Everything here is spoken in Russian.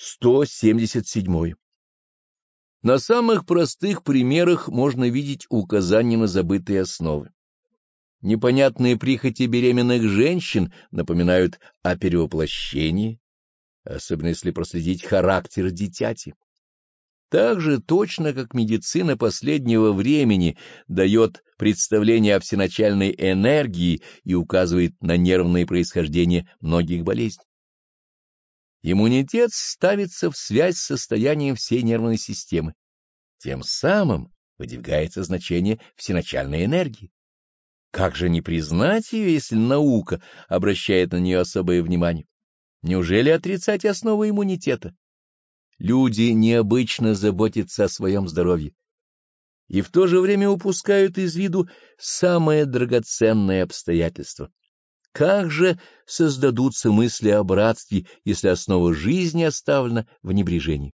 177. На самых простых примерах можно видеть указания на забытые основы. Непонятные прихоти беременных женщин напоминают о перевоплощении, особенно если проследить характер дитяти. Так же точно, как медицина последнего времени дает представление о всеначальной энергии и указывает на нервное происхождение многих болезней. Иммунитет ставится в связь с состоянием всей нервной системы. Тем самым выдвигается значение всеначальной энергии. Как же не признать ее, если наука обращает на нее особое внимание? Неужели отрицать основы иммунитета? Люди необычно заботятся о своем здоровье и в то же время упускают из виду самое драгоценное обстоятельство как же создадутся мысли о братстве, если основа жизни оставлена в небрежении?